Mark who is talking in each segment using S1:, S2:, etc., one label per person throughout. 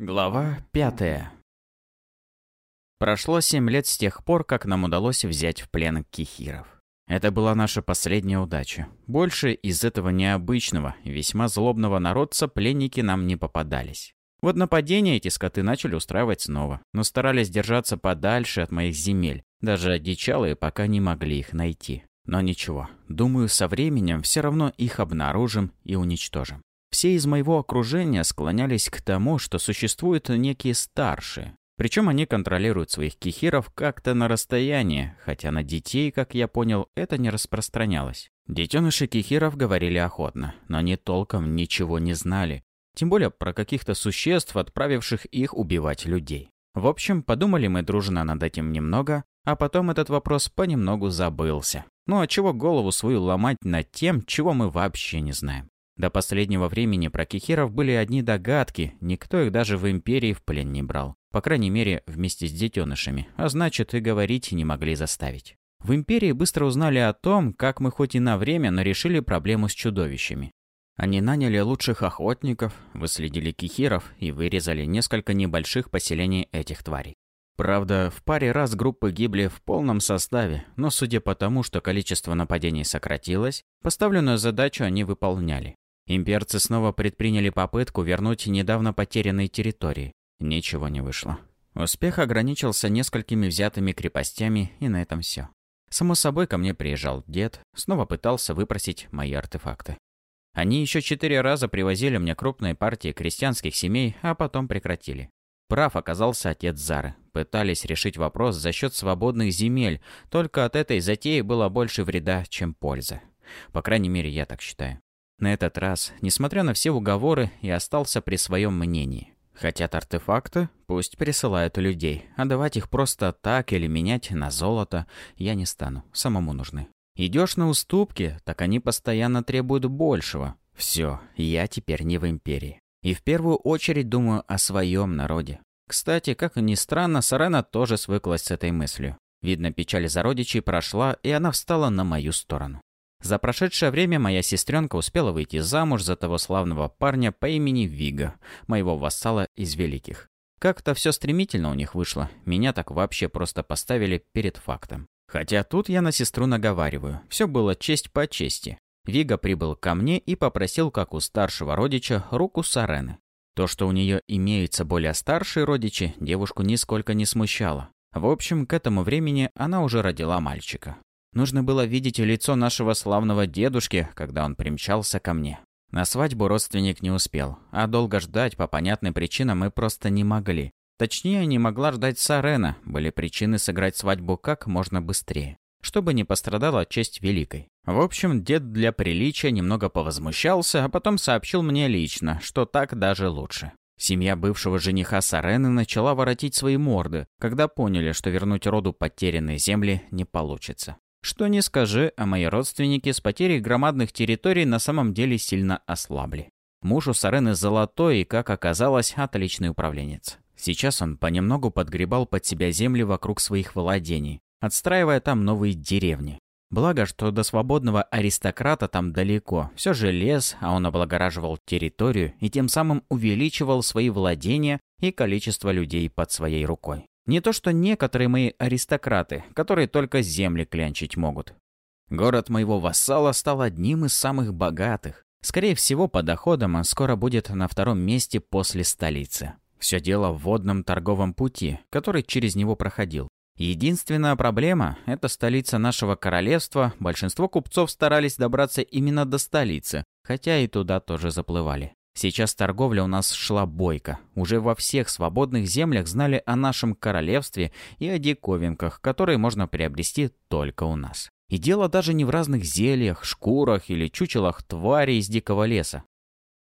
S1: Глава пятая. Прошло семь лет с тех пор, как нам удалось взять в плен кихиров. Это была наша последняя удача. Больше из этого необычного, весьма злобного народца пленники нам не попадались. Вот нападения эти скоты начали устраивать снова, но старались держаться подальше от моих земель. Даже одичалые пока не могли их найти. Но ничего, думаю, со временем все равно их обнаружим и уничтожим. Все из моего окружения склонялись к тому, что существуют некие старшие. Причем они контролируют своих кихиров как-то на расстоянии, хотя на детей, как я понял, это не распространялось. Детеныши кихиров говорили охотно, но они толком ничего не знали. Тем более про каких-то существ, отправивших их убивать людей. В общем, подумали мы дружно над этим немного, а потом этот вопрос понемногу забылся. Ну а чего голову свою ломать над тем, чего мы вообще не знаем? До последнего времени про кихиров были одни догадки, никто их даже в Империи в плен не брал. По крайней мере, вместе с детенышами, а значит и говорить не могли заставить. В Империи быстро узнали о том, как мы хоть и на время, но решили проблему с чудовищами. Они наняли лучших охотников, выследили кихиров и вырезали несколько небольших поселений этих тварей. Правда, в паре раз группы гибли в полном составе, но судя по тому, что количество нападений сократилось, поставленную задачу они выполняли. Имперцы снова предприняли попытку вернуть недавно потерянные территории. Ничего не вышло. Успех ограничился несколькими взятыми крепостями, и на этом все. Само собой, ко мне приезжал дед, снова пытался выпросить мои артефакты. Они еще четыре раза привозили мне крупные партии крестьянских семей, а потом прекратили. Прав оказался отец Зары. Пытались решить вопрос за счет свободных земель, только от этой затеи было больше вреда, чем польза. По крайней мере, я так считаю. На этот раз, несмотря на все уговоры, я остался при своем мнении. Хотят артефакты? Пусть присылают людей, а давать их просто так или менять на золото я не стану, самому нужны. Идешь на уступки, так они постоянно требуют большего. Все, я теперь не в империи. И в первую очередь думаю о своем народе. Кстати, как ни странно, Сарена тоже свыклась с этой мыслью. Видно, печаль за родичей прошла, и она встала на мою сторону. За прошедшее время моя сестренка успела выйти замуж за того славного парня по имени Вига, моего вассала из Великих. Как-то все стремительно у них вышло, меня так вообще просто поставили перед фактом. Хотя тут я на сестру наговариваю, все было честь по чести. Вига прибыл ко мне и попросил, как у старшего родича, руку Сарены. То, что у нее имеются более старшие родичи, девушку нисколько не смущало. В общем, к этому времени она уже родила мальчика. Нужно было видеть лицо нашего славного дедушки, когда он примчался ко мне. На свадьбу родственник не успел, а долго ждать по понятным причинам мы просто не могли. Точнее, не могла ждать Сарена, были причины сыграть свадьбу как можно быстрее, чтобы не пострадала честь Великой. В общем, дед для приличия немного повозмущался, а потом сообщил мне лично, что так даже лучше. Семья бывшего жениха Сарены начала воротить свои морды, когда поняли, что вернуть роду потерянные земли не получится. Что не скажи, а мои родственники с потерей громадных территорий на самом деле сильно ослабли. Муж у Сарены золотой и, как оказалось, отличный управленец. Сейчас он понемногу подгребал под себя земли вокруг своих владений, отстраивая там новые деревни. Благо, что до свободного аристократа там далеко. Все же лес, а он облагораживал территорию и тем самым увеличивал свои владения и количество людей под своей рукой. Не то что некоторые мои аристократы, которые только земли клянчить могут. Город моего вассала стал одним из самых богатых. Скорее всего, по доходам он скоро будет на втором месте после столицы. Все дело в водном торговом пути, который через него проходил. Единственная проблема – это столица нашего королевства. Большинство купцов старались добраться именно до столицы, хотя и туда тоже заплывали. Сейчас торговля у нас шла бойко. Уже во всех свободных землях знали о нашем королевстве и о диковинках, которые можно приобрести только у нас. И дело даже не в разных зельях, шкурах или чучелах тварей из дикого леса.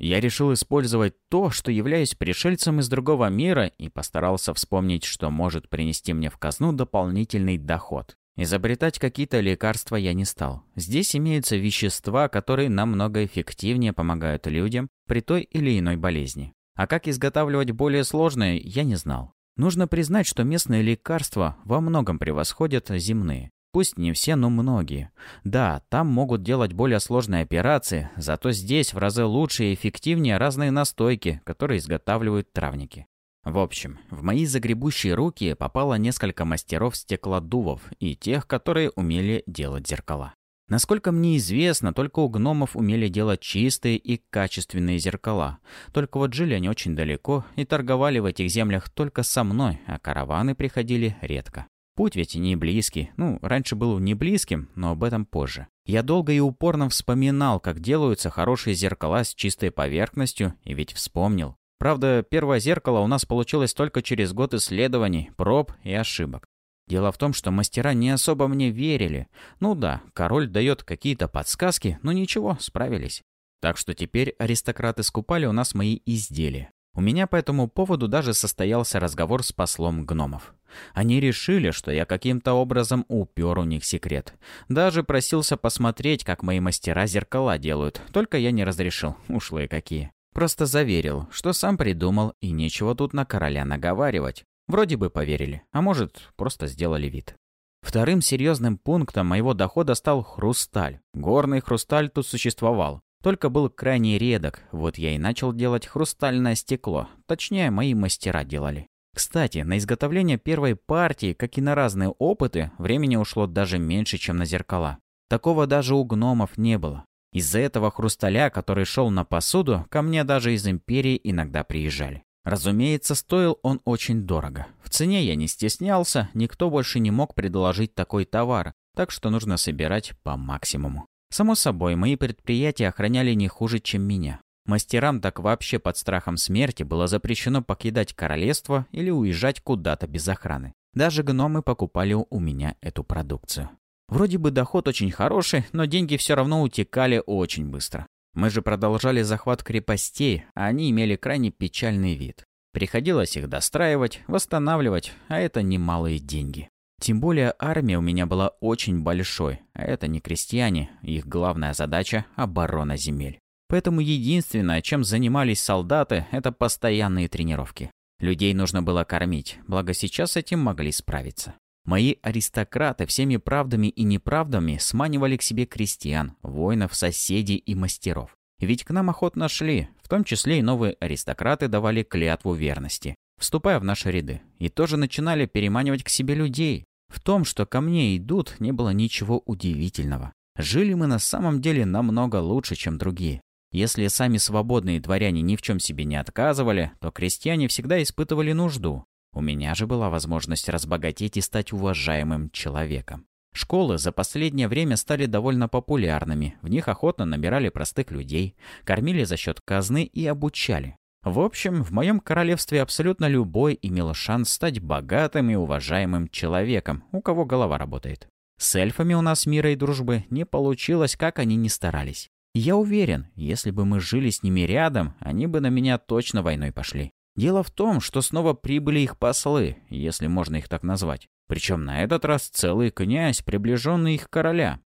S1: Я решил использовать то, что являюсь пришельцем из другого мира и постарался вспомнить, что может принести мне в казну дополнительный доход. Изобретать какие-то лекарства я не стал. Здесь имеются вещества, которые намного эффективнее помогают людям при той или иной болезни. А как изготавливать более сложные, я не знал. Нужно признать, что местные лекарства во многом превосходят земные. Пусть не все, но многие. Да, там могут делать более сложные операции, зато здесь в разы лучше и эффективнее разные настойки, которые изготавливают травники. В общем, в мои загребущие руки попало несколько мастеров стеклодувов и тех, которые умели делать зеркала. Насколько мне известно, только у гномов умели делать чистые и качественные зеркала. Только вот жили они очень далеко и торговали в этих землях только со мной, а караваны приходили редко. Путь ведь не близкий. Ну, раньше был не близким, но об этом позже. Я долго и упорно вспоминал, как делаются хорошие зеркала с чистой поверхностью, и ведь вспомнил. Правда, первое зеркало у нас получилось только через год исследований, проб и ошибок. Дело в том, что мастера не особо мне верили. Ну да, король дает какие-то подсказки, но ничего, справились. Так что теперь аристократы скупали у нас мои изделия. У меня по этому поводу даже состоялся разговор с послом гномов. Они решили, что я каким-то образом упер у них секрет. Даже просился посмотреть, как мои мастера зеркала делают, только я не разрешил, ушлые какие. Просто заверил, что сам придумал, и нечего тут на короля наговаривать. Вроде бы поверили, а может, просто сделали вид. Вторым серьезным пунктом моего дохода стал хрусталь. Горный хрусталь тут существовал, только был крайне редок, вот я и начал делать хрустальное стекло, точнее, мои мастера делали. Кстати, на изготовление первой партии, как и на разные опыты, времени ушло даже меньше, чем на зеркала. Такого даже у гномов не было. Из-за этого хрусталя, который шел на посуду, ко мне даже из Империи иногда приезжали. Разумеется, стоил он очень дорого. В цене я не стеснялся, никто больше не мог предложить такой товар, так что нужно собирать по максимуму. Само собой, мои предприятия охраняли не хуже, чем меня. Мастерам так вообще под страхом смерти было запрещено покидать королевство или уезжать куда-то без охраны. Даже гномы покупали у меня эту продукцию. Вроде бы доход очень хороший, но деньги все равно утекали очень быстро. Мы же продолжали захват крепостей, а они имели крайне печальный вид. Приходилось их достраивать, восстанавливать, а это немалые деньги. Тем более армия у меня была очень большой, а это не крестьяне, их главная задача – оборона земель. Поэтому единственное, чем занимались солдаты, это постоянные тренировки. Людей нужно было кормить, благо сейчас с этим могли справиться. Мои аристократы всеми правдами и неправдами сманивали к себе крестьян, воинов, соседей и мастеров. Ведь к нам охотно шли, в том числе и новые аристократы давали клятву верности, вступая в наши ряды, и тоже начинали переманивать к себе людей. В том, что ко мне идут, не было ничего удивительного. Жили мы на самом деле намного лучше, чем другие. Если сами свободные дворяне ни в чем себе не отказывали, то крестьяне всегда испытывали нужду, у меня же была возможность разбогатеть и стать уважаемым человеком. Школы за последнее время стали довольно популярными, в них охотно набирали простых людей, кормили за счет казны и обучали. В общем, в моем королевстве абсолютно любой имел шанс стать богатым и уважаемым человеком, у кого голова работает. С эльфами у нас мира и дружбы не получилось, как они ни старались. Я уверен, если бы мы жили с ними рядом, они бы на меня точно войной пошли. Дело в том, что снова прибыли их послы, если можно их так назвать. Причем на этот раз целый князь, приближенный их короля.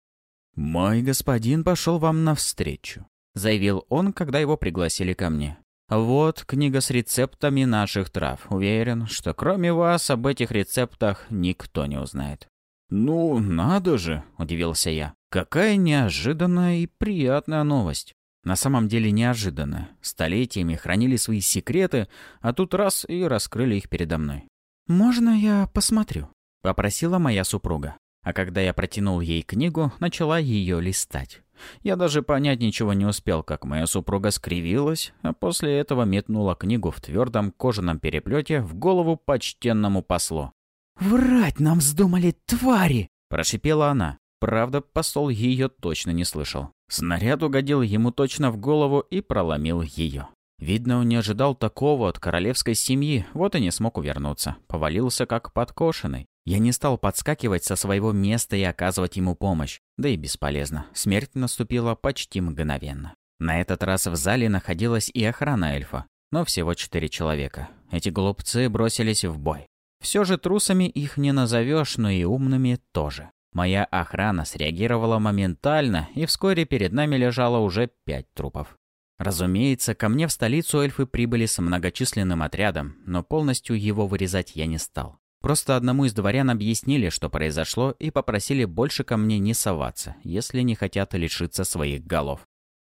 S1: «Мой господин пошел вам навстречу», — заявил он, когда его пригласили ко мне. «Вот книга с рецептами наших трав. Уверен, что кроме вас об этих рецептах никто не узнает». «Ну, надо же», — удивился я. «Какая неожиданная и приятная новость. На самом деле неожиданно. Столетиями хранили свои секреты, а тут раз и раскрыли их передо мной. «Можно я посмотрю?» — попросила моя супруга. А когда я протянул ей книгу, начала ее листать. Я даже понять ничего не успел, как моя супруга скривилась, а после этого метнула книгу в твердом кожаном переплете в голову почтенному послу. «Врать нам вздумали, твари!» – прошипела она. Правда, посол ее точно не слышал. Снаряд угодил ему точно в голову и проломил ее. Видно, он не ожидал такого от королевской семьи, вот и не смог увернуться. Повалился как подкошенный. Я не стал подскакивать со своего места и оказывать ему помощь. Да и бесполезно. Смерть наступила почти мгновенно. На этот раз в зале находилась и охрана эльфа. Но всего четыре человека. Эти глупцы бросились в бой. Все же трусами их не назовешь, но и умными тоже. Моя охрана среагировала моментально, и вскоре перед нами лежало уже пять трупов. Разумеется, ко мне в столицу эльфы прибыли с многочисленным отрядом, но полностью его вырезать я не стал. Просто одному из дворян объяснили, что произошло, и попросили больше ко мне не соваться, если не хотят лишиться своих голов.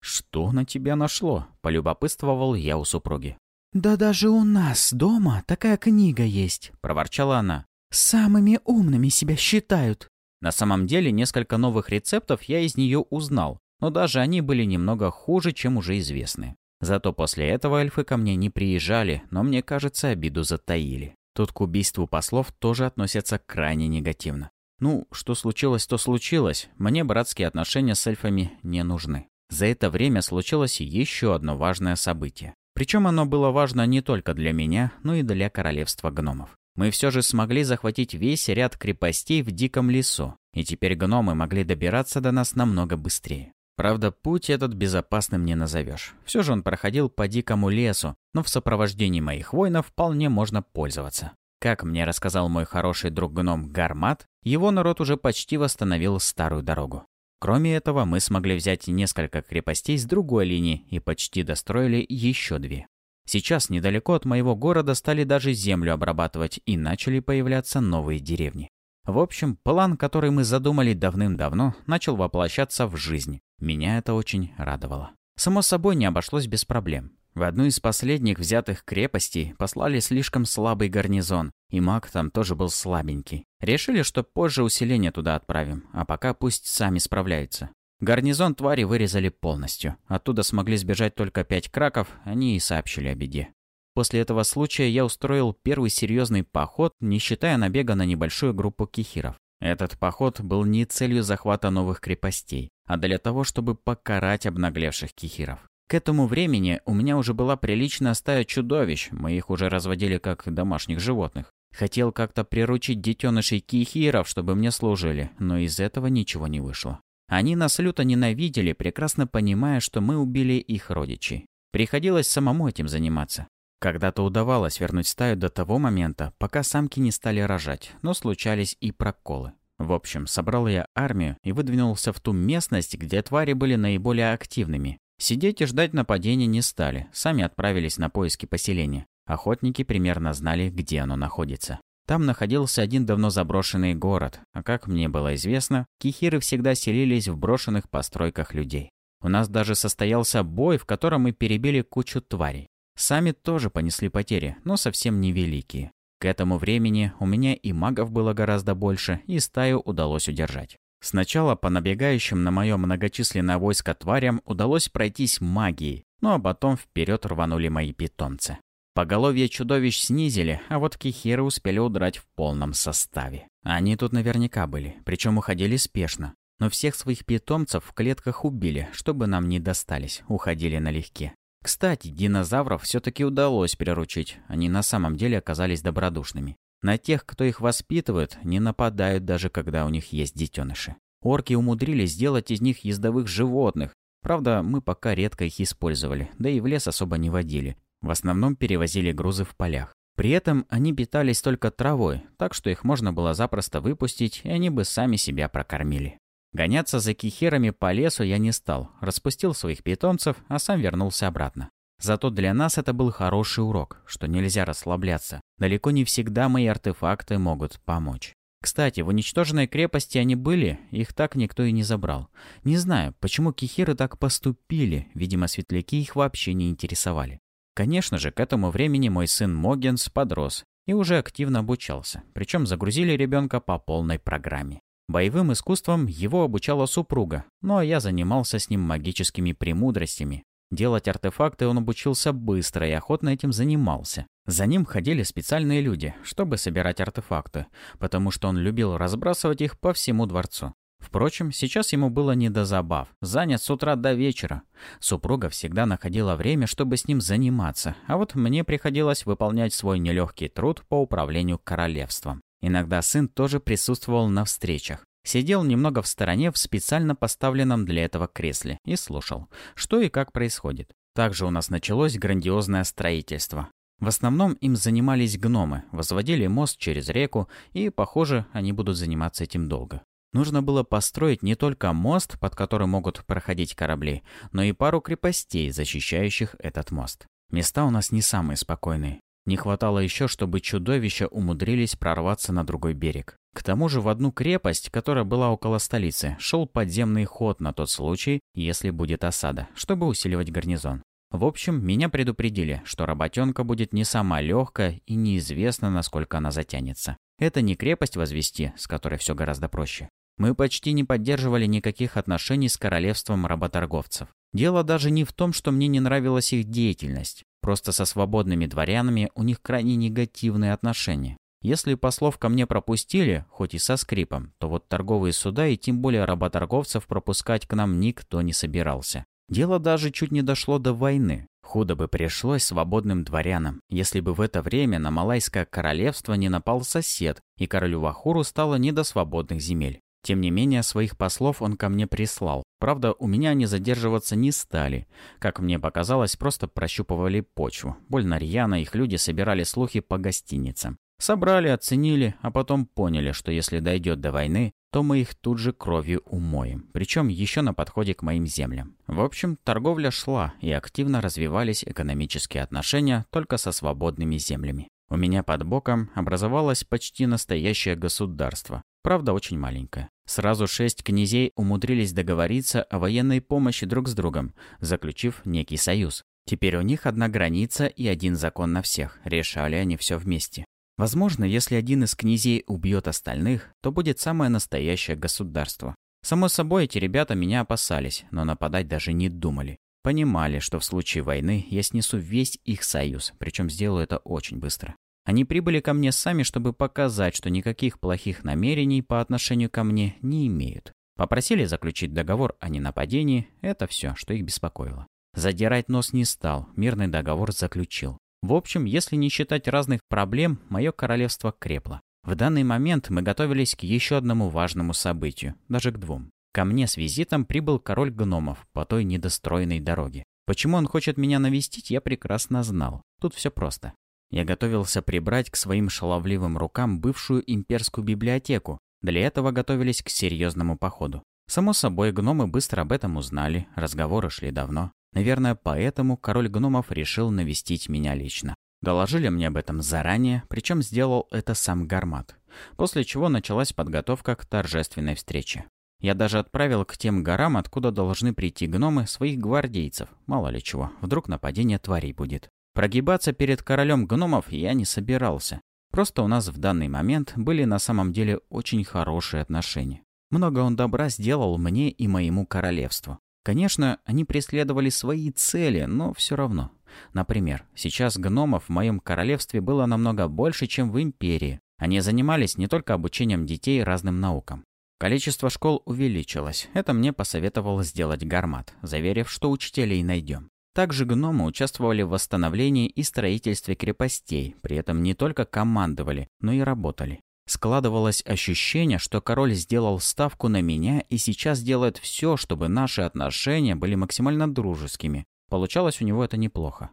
S1: «Что на тебя нашло?» – полюбопытствовал я у супруги. «Да даже у нас дома такая книга есть», — проворчала она. «Самыми умными себя считают». На самом деле, несколько новых рецептов я из нее узнал, но даже они были немного хуже, чем уже известны. Зато после этого эльфы ко мне не приезжали, но мне кажется, обиду затаили. Тут к убийству послов тоже относятся крайне негативно. Ну, что случилось, то случилось. Мне братские отношения с эльфами не нужны. За это время случилось еще одно важное событие. Причем оно было важно не только для меня, но и для королевства гномов. Мы все же смогли захватить весь ряд крепостей в диком лесу, и теперь гномы могли добираться до нас намного быстрее. Правда, путь этот безопасным не назовешь. Все же он проходил по дикому лесу, но в сопровождении моих воинов вполне можно пользоваться. Как мне рассказал мой хороший друг-гном Гармат, его народ уже почти восстановил старую дорогу. Кроме этого, мы смогли взять несколько крепостей с другой линии и почти достроили еще две. Сейчас недалеко от моего города стали даже землю обрабатывать и начали появляться новые деревни. В общем, план, который мы задумали давным-давно, начал воплощаться в жизнь. Меня это очень радовало. Само собой, не обошлось без проблем. В одну из последних взятых крепостей послали слишком слабый гарнизон, и маг там тоже был слабенький. Решили, что позже усиление туда отправим, а пока пусть сами справляются. Гарнизон твари вырезали полностью. Оттуда смогли сбежать только пять краков, они и сообщили о беде. После этого случая я устроил первый серьезный поход, не считая набега на небольшую группу кихиров. Этот поход был не целью захвата новых крепостей, а для того, чтобы покарать обнаглевших кихиров. К этому времени у меня уже была приличная стая чудовищ, мы их уже разводили как домашних животных. Хотел как-то приручить детенышей кихиров, чтобы мне служили, но из этого ничего не вышло. Они нас люто ненавидели, прекрасно понимая, что мы убили их родичей. Приходилось самому этим заниматься. Когда-то удавалось вернуть стаю до того момента, пока самки не стали рожать, но случались и проколы. В общем, собрал я армию и выдвинулся в ту местность, где твари были наиболее активными. Сидеть и ждать нападения не стали, сами отправились на поиски поселения. Охотники примерно знали, где оно находится. Там находился один давно заброшенный город, а как мне было известно, кихиры всегда селились в брошенных постройках людей. У нас даже состоялся бой, в котором мы перебили кучу тварей. Сами тоже понесли потери, но совсем невеликие. К этому времени у меня и магов было гораздо больше, и стаю удалось удержать. Сначала по набегающим на мое многочисленное войско тварям удалось пройтись магией, ну а потом вперед рванули мои питомцы. Поголовье чудовищ снизили, а вот кихиры успели удрать в полном составе. Они тут наверняка были, причем уходили спешно. Но всех своих питомцев в клетках убили, чтобы нам не достались, уходили налегке. Кстати, динозавров все-таки удалось приручить, они на самом деле оказались добродушными. На тех, кто их воспитывает, не нападают даже когда у них есть детеныши. Орки умудрились сделать из них ездовых животных. Правда, мы пока редко их использовали, да и в лес особо не водили. В основном перевозили грузы в полях. При этом они питались только травой, так что их можно было запросто выпустить, и они бы сами себя прокормили. Гоняться за кихерами по лесу я не стал, распустил своих питомцев, а сам вернулся обратно. Зато для нас это был хороший урок, что нельзя расслабляться. Далеко не всегда мои артефакты могут помочь. Кстати, в уничтоженной крепости они были, их так никто и не забрал. Не знаю, почему кихиры так поступили, видимо, светляки их вообще не интересовали. Конечно же, к этому времени мой сын Могенс подрос и уже активно обучался, причем загрузили ребенка по полной программе. Боевым искусством его обучала супруга, ну а я занимался с ним магическими премудростями, Делать артефакты он обучился быстро и охотно этим занимался. За ним ходили специальные люди, чтобы собирать артефакты, потому что он любил разбрасывать их по всему дворцу. Впрочем, сейчас ему было не до забав, занят с утра до вечера. Супруга всегда находила время, чтобы с ним заниматься, а вот мне приходилось выполнять свой нелегкий труд по управлению королевством. Иногда сын тоже присутствовал на встречах, Сидел немного в стороне в специально поставленном для этого кресле и слушал, что и как происходит. Также у нас началось грандиозное строительство. В основном им занимались гномы, возводили мост через реку, и, похоже, они будут заниматься этим долго. Нужно было построить не только мост, под которым могут проходить корабли, но и пару крепостей, защищающих этот мост. Места у нас не самые спокойные. Не хватало еще, чтобы чудовища умудрились прорваться на другой берег. К тому же в одну крепость, которая была около столицы, шел подземный ход на тот случай, если будет осада, чтобы усиливать гарнизон. В общем, меня предупредили, что работенка будет не сама легкая и неизвестно, насколько она затянется. Это не крепость возвести, с которой все гораздо проще. Мы почти не поддерживали никаких отношений с королевством работорговцев. Дело даже не в том, что мне не нравилась их деятельность. Просто со свободными дворянами у них крайне негативные отношения. Если послов ко мне пропустили, хоть и со скрипом, то вот торговые суда и тем более работорговцев пропускать к нам никто не собирался. Дело даже чуть не дошло до войны. Худо бы пришлось свободным дворянам, если бы в это время на Малайское королевство не напал сосед, и королю Вахуру стало не до свободных земель. Тем не менее, своих послов он ко мне прислал. Правда, у меня они задерживаться не стали. Как мне показалось, просто прощупывали почву. Больно рьяно их люди собирали слухи по гостиницам. Собрали, оценили, а потом поняли, что если дойдет до войны, то мы их тут же кровью умоем. Причем еще на подходе к моим землям. В общем, торговля шла, и активно развивались экономические отношения только со свободными землями. У меня под боком образовалось почти настоящее государство. Правда, очень маленькое. Сразу шесть князей умудрились договориться о военной помощи друг с другом, заключив некий союз. Теперь у них одна граница и один закон на всех. Решали они все вместе. Возможно, если один из князей убьет остальных, то будет самое настоящее государство. Само собой, эти ребята меня опасались, но нападать даже не думали. Понимали, что в случае войны я снесу весь их союз, причем сделаю это очень быстро. Они прибыли ко мне сами, чтобы показать, что никаких плохих намерений по отношению ко мне не имеют. Попросили заключить договор о ненападении, это все, что их беспокоило. Задирать нос не стал, мирный договор заключил. В общем, если не считать разных проблем, мое королевство крепло. В данный момент мы готовились к еще одному важному событию, даже к двум. Ко мне с визитом прибыл король гномов по той недостроенной дороге. Почему он хочет меня навестить, я прекрасно знал. Тут все просто. Я готовился прибрать к своим шаловливым рукам бывшую имперскую библиотеку. Для этого готовились к серьезному походу. Само собой, гномы быстро об этом узнали, разговоры шли давно. Наверное, поэтому король гномов решил навестить меня лично. Доложили мне об этом заранее, причем сделал это сам Гармат. После чего началась подготовка к торжественной встрече. Я даже отправил к тем горам, откуда должны прийти гномы, своих гвардейцев. Мало ли чего, вдруг нападение тварей будет. Прогибаться перед королем гномов я не собирался. Просто у нас в данный момент были на самом деле очень хорошие отношения. Много он добра сделал мне и моему королевству. Конечно, они преследовали свои цели, но все равно. Например, сейчас гномов в моем королевстве было намного больше, чем в империи. Они занимались не только обучением детей разным наукам. Количество школ увеличилось. Это мне посоветовал сделать Гармат, заверив, что учителей найдем. Также гномы участвовали в восстановлении и строительстве крепостей, при этом не только командовали, но и работали. Складывалось ощущение, что король сделал ставку на меня и сейчас делает все, чтобы наши отношения были максимально дружескими. Получалось у него это неплохо.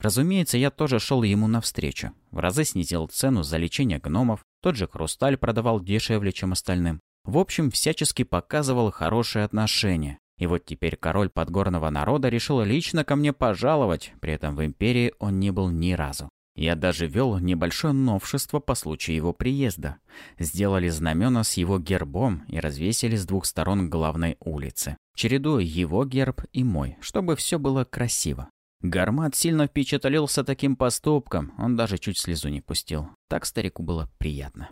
S1: Разумеется, я тоже шел ему навстречу. В разы снизил цену за лечение гномов, тот же хрусталь продавал дешевле, чем остальным. В общем, всячески показывал хорошие отношения. И вот теперь король подгорного народа решил лично ко мне пожаловать, при этом в империи он не был ни разу. Я даже вел небольшое новшество по случаю его приезда. Сделали знамена с его гербом и развесили с двух сторон главной улицы, чередуя его герб и мой, чтобы все было красиво. Гармат сильно впечатлился таким поступком, он даже чуть слезу не пустил. Так старику было приятно.